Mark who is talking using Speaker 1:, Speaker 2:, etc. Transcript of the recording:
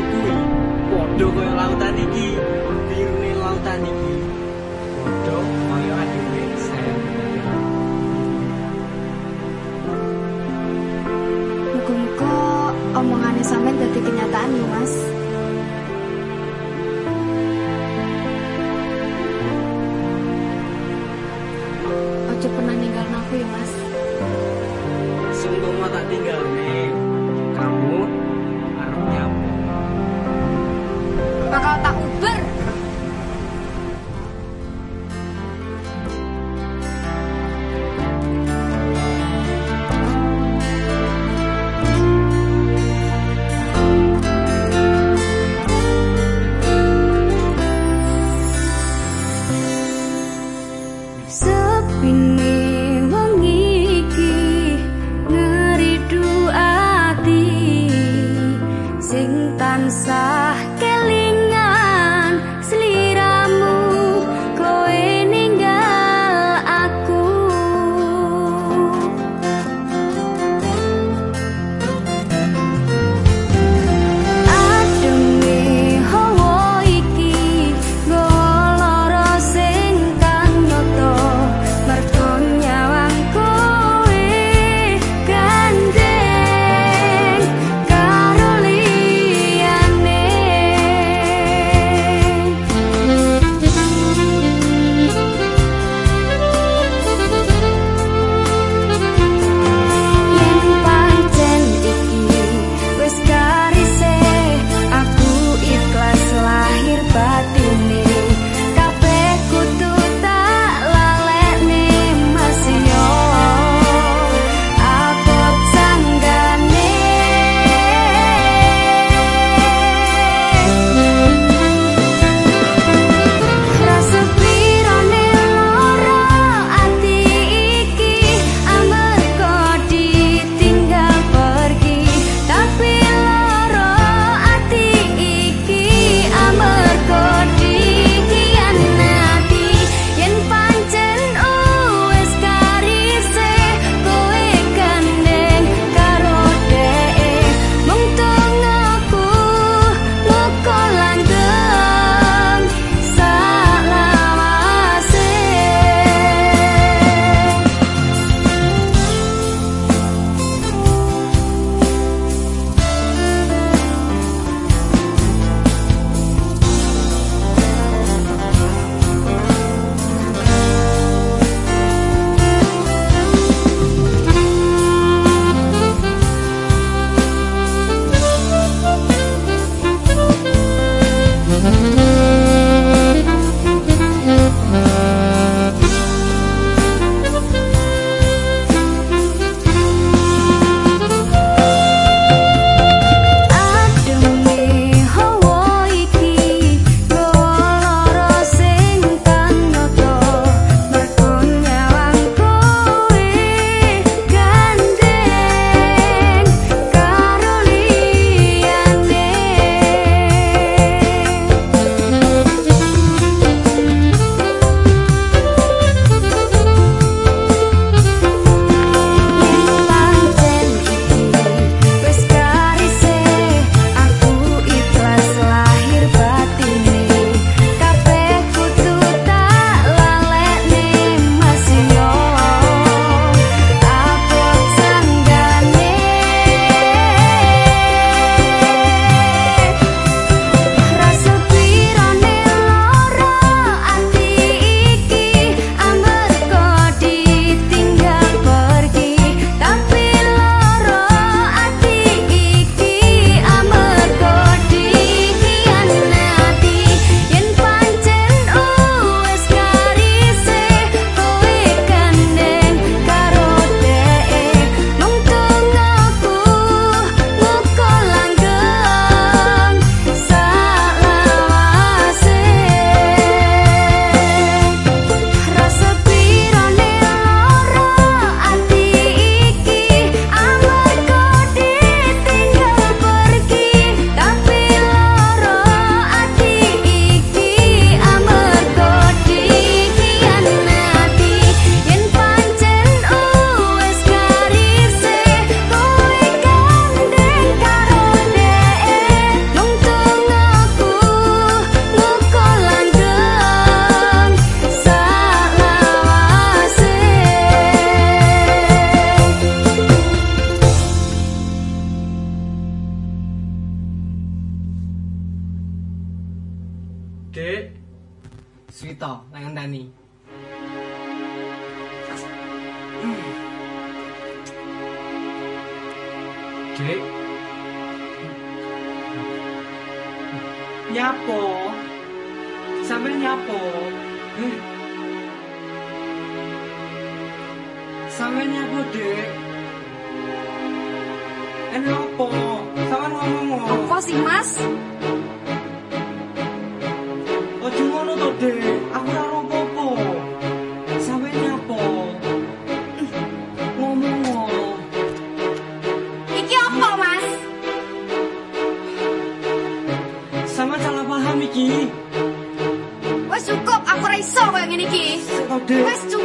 Speaker 1: tresnoku kuwi padha kaya lautan iki birune lautan iki padha kaya adune sen
Speaker 2: Muga-muga omongane sampean dadi kenyataan ya, Mas. Ojo pernah ninggalin aku ya, Mas.
Speaker 1: sungguh mau tak tinggal nih Side. Swito, nang ngenteni. Dek. Nyapo? Sampe nyapo? Sampe nyapo, Dek? Enak apa? Ngomong
Speaker 2: Apa sih, Mas?
Speaker 1: To, Dek. Aku ora apa-apa. Sampe nyapo? Ngomong.
Speaker 2: Iki apa, Mas?
Speaker 1: Sama salah paham iki.
Speaker 2: Wes cukup, aku ora iso koyo ngene iki. Wes cukup.